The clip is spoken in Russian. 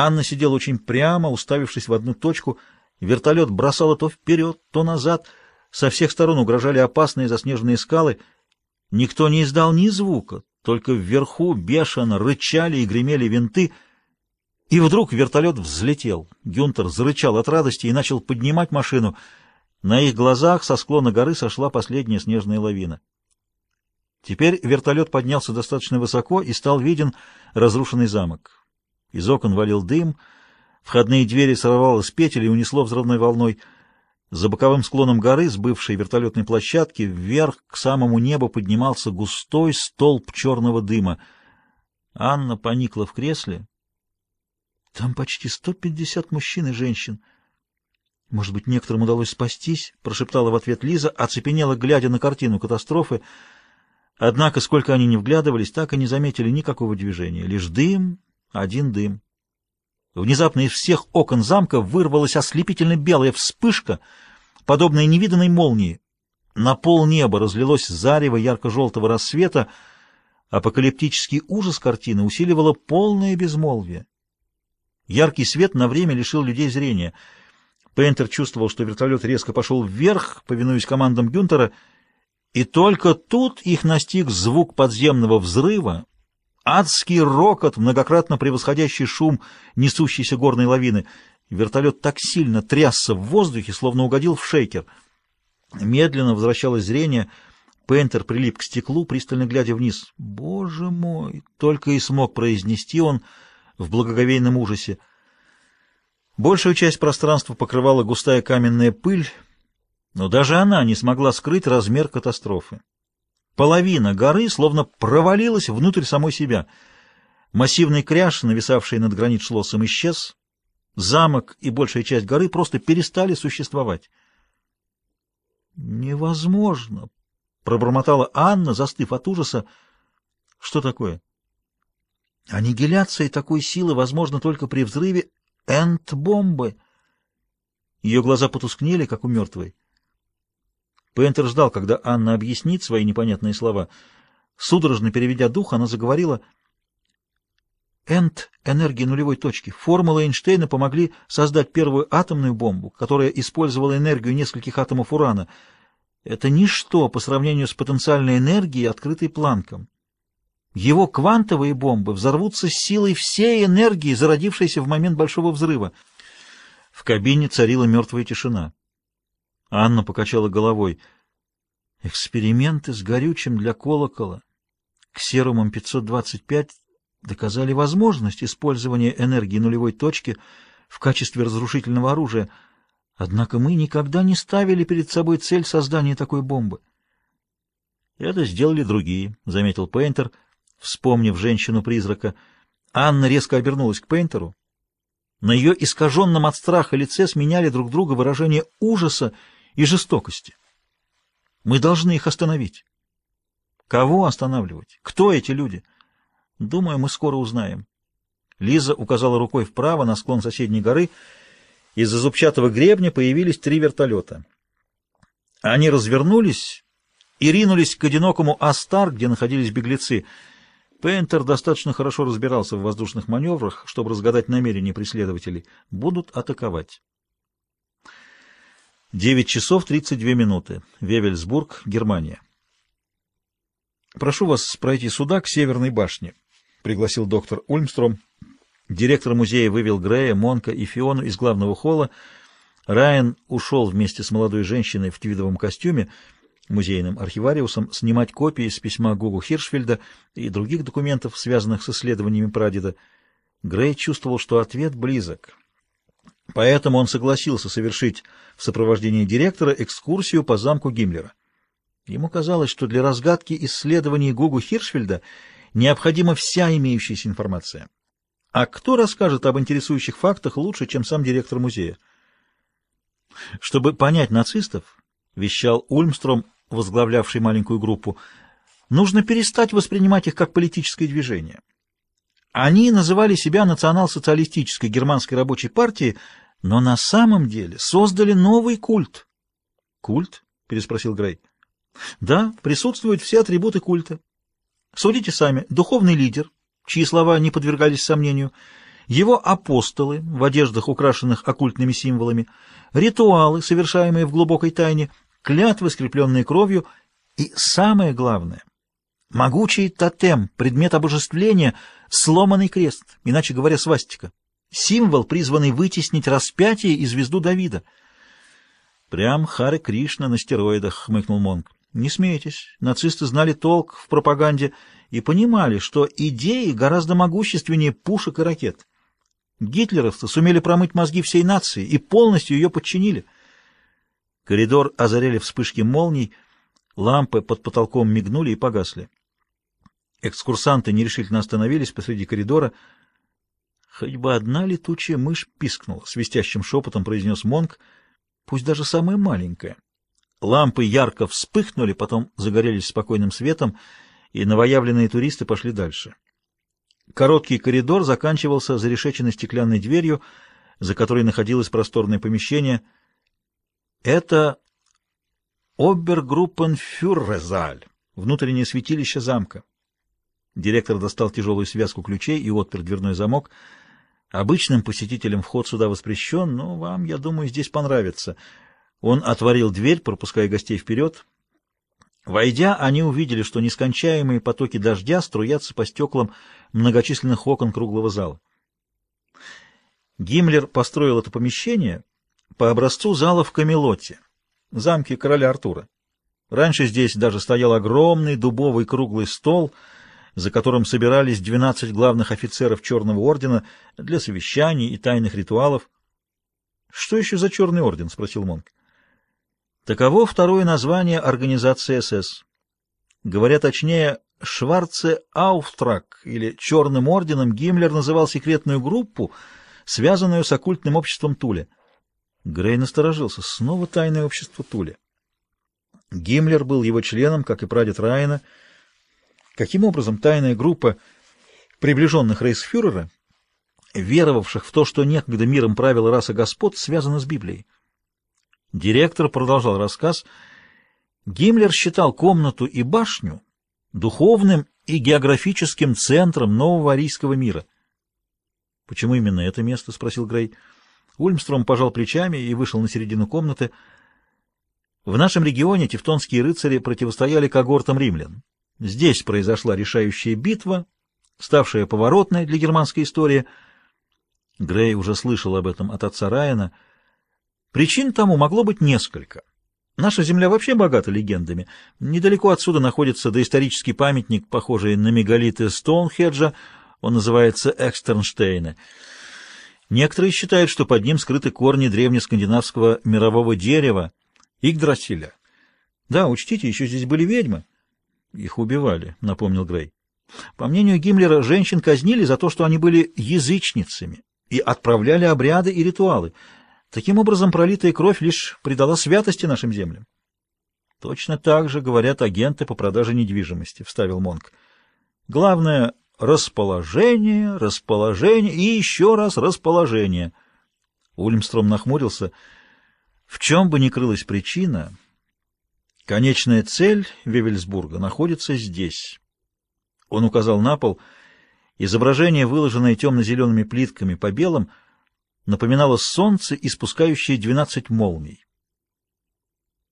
Анна сидела очень прямо, уставившись в одну точку. Вертолет бросало то вперед, то назад. Со всех сторон угрожали опасные заснеженные скалы. Никто не издал ни звука, только вверху бешено рычали и гремели винты. И вдруг вертолет взлетел. Гюнтер зарычал от радости и начал поднимать машину. На их глазах со склона горы сошла последняя снежная лавина. Теперь вертолет поднялся достаточно высоко и стал виден разрушенный замок. Из окон валил дым, входные двери сорвало с петель и унесло взрывной волной. За боковым склоном горы с бывшей вертолетной площадки вверх к самому небу поднимался густой столб черного дыма. Анна поникла в кресле. Там почти сто пятьдесят мужчин и женщин. Может быть, некоторым удалось спастись, прошептала в ответ Лиза, оцепенела, глядя на картину катастрофы. Однако, сколько они не вглядывались, так и не заметили никакого движения. Лишь дым, один дым. Внезапно из всех окон замка вырвалась ослепительно белая вспышка, подобная невиданной молнии. На пол неба разлилось зарево ярко-желтого рассвета, апокалиптический ужас картины усиливало полное безмолвие. Яркий свет на время лишил людей зрения. Пейнтер чувствовал, что вертолет резко пошел вверх, повинуясь командам Гюнтера, и только тут их настиг звук подземного взрыва, адский рокот, многократно превосходящий шум несущейся горной лавины. Вертолет так сильно трясся в воздухе, словно угодил в шейкер. Медленно возвращалось зрение. Пейнтер прилип к стеклу, пристально глядя вниз. «Боже мой!» — только и смог произнести он в благоговейном ужасе. Большую часть пространства покрывала густая каменная пыль, но даже она не смогла скрыть размер катастрофы. Половина горы словно провалилась внутрь самой себя. Массивный кряж, нависавший над гранит-шлоссом, исчез. Замок и большая часть горы просто перестали существовать. «Невозможно!» — пробормотала Анна, застыв от ужаса. «Что такое?» «Аннигиляция такой силы возможна только при взрыве энт-бомбы». Ее глаза потускнели, как у мертвой. Пентер ждал, когда Анна объяснит свои непонятные слова. Судорожно переведя дух, она заговорила «Энт — энергии нулевой точки. Формулы Эйнштейна помогли создать первую атомную бомбу, которая использовала энергию нескольких атомов урана. Это ничто по сравнению с потенциальной энергией, открытой Планком. Его квантовые бомбы взорвутся силой всей энергии, зародившейся в момент Большого взрыва». В кабине царила мертвая тишина. Анна покачала головой. Эксперименты с горючим для колокола к серумам 525 доказали возможность использования энергии нулевой точки в качестве разрушительного оружия, однако мы никогда не ставили перед собой цель создания такой бомбы. «Это сделали другие», — заметил Пейнтер, вспомнив женщину-призрака. Анна резко обернулась к Пейнтеру. На ее искаженном от страха лице сменяли друг друга выражение ужаса и жестокости. Мы должны их остановить. Кого останавливать? Кто эти люди? Думаю, мы скоро узнаем. Лиза указала рукой вправо на склон соседней горы. Из-за зубчатого гребня появились три вертолета. Они развернулись и ринулись к одинокому Астар, где находились беглецы. Пейнтер достаточно хорошо разбирался в воздушных маневрах, чтобы разгадать намерения преследователей. Будут атаковать. 9 часов 32 минуты. Вевельсбург, Германия. «Прошу вас пройти сюда, к Северной башне», — пригласил доктор Ульмстром. Директор музея вывел Грея, Монка и Фиону из главного холла. Райан ушел вместе с молодой женщиной в твидовом костюме, музейным архивариусом, снимать копии с письма Гугу Хиршфельда и других документов, связанных с исследованиями прадеда. Грей чувствовал, что ответ близок. Поэтому он согласился совершить в сопровождении директора экскурсию по замку Гиммлера. Ему казалось, что для разгадки исследований Гугу Хиршфельда необходима вся имеющаяся информация. А кто расскажет об интересующих фактах лучше, чем сам директор музея? Чтобы понять нацистов, вещал Ульмстром, возглавлявший маленькую группу, нужно перестать воспринимать их как политическое движение. Они называли себя национал-социалистической германской рабочей партией, но на самом деле создали новый культ. «Культ?» — переспросил Грей. «Да, присутствуют все атрибуты культа. Судите сами, духовный лидер, чьи слова не подвергались сомнению, его апостолы в одеждах, украшенных оккультными символами, ритуалы, совершаемые в глубокой тайне, клятвы, скрепленные кровью, и самое главное — могучий тотем, предмет обожествления, сломанный крест, иначе говоря, свастика, символ, призванный вытеснить распятие и звезду Давида. «Прям Харе Кришна на стероидах», — хмыкнул Монг. «Не смейтесь, нацисты знали толк в пропаганде и понимали, что идеи гораздо могущественнее пушек и ракет. Гитлеровцы сумели промыть мозги всей нации и полностью ее подчинили». Коридор озарили вспышки молний, лампы под потолком мигнули и погасли. Экскурсанты нерешительно остановились посреди коридора. «Хоть бы одна летучая мышь пискнула», — свистящим шепотом произнес Монк, «пусть даже самая маленькая». Лампы ярко вспыхнули, потом загорелись спокойным светом, и новоявленные туристы пошли дальше. Короткий коридор заканчивался зарешеченной стеклянной дверью, за которой находилось просторное помещение — это Обергруппенфюррезаль, внутреннее святилище замка. Директор достал тяжелую связку ключей и отпер дверной замок. Обычным посетителям вход сюда воспрещен, но вам, я думаю, здесь понравится. Он отворил дверь, пропуская гостей вперед. Войдя, они увидели, что нескончаемые потоки дождя струятся по стеклам многочисленных окон круглого зала. Гиммлер построил это помещение по образцу зала в Камелоте, замке короля Артура. Раньше здесь даже стоял огромный дубовый круглый стол, за которым собирались 12 главных офицеров Черного ордена для совещаний и тайных ритуалов. — Что еще за Черный орден? — спросил Монк. — Таково второе название организации СС. Говоря точнее, Шварце Ауфтрак или Черным орденом Гиммлер называл секретную группу, связанную с оккультным обществом Туля. Грей насторожился. Снова тайное общество Туля. Гиммлер был его членом, как и прадед Райана. Каким образом тайная группа приближенных рейсфюрера, веровавших в то, что некогда миром правила раса господ, связана с Библией? Директор продолжал рассказ. Гиммлер считал комнату и башню духовным и географическим центром нового арийского мира. «Почему именно это место?» — спросил Грей. Ульмстром пожал плечами и вышел на середину комнаты. В нашем регионе тевтонские рыцари противостояли когортам римлян. Здесь произошла решающая битва, ставшая поворотной для германской истории. Грей уже слышал об этом от отца Райана. Причин тому могло быть несколько. Наша земля вообще богата легендами. Недалеко отсюда находится доисторический памятник, похожий на мегалиты Стоунхеджа, он называется Экстернштейна. Некоторые считают, что под ним скрыты корни древнескандинавского мирового дерева Игдрасиля. Да, учтите, еще здесь были ведьмы. Их убивали, напомнил Грей. По мнению Гиммлера, женщин казнили за то, что они были язычницами и отправляли обряды и ритуалы. Таким образом, пролитая кровь лишь придала святости нашим землям. Точно так же говорят агенты по продаже недвижимости, вставил Монк. Главное Расположение, расположение и еще раз расположение. Ульмстром нахмурился. В чем бы ни крылась причина, конечная цель Вевельсбурга находится здесь. Он указал на пол. Изображение, выложенное темно-зелеными плитками по белым, напоминало солнце, испускающее двенадцать молний.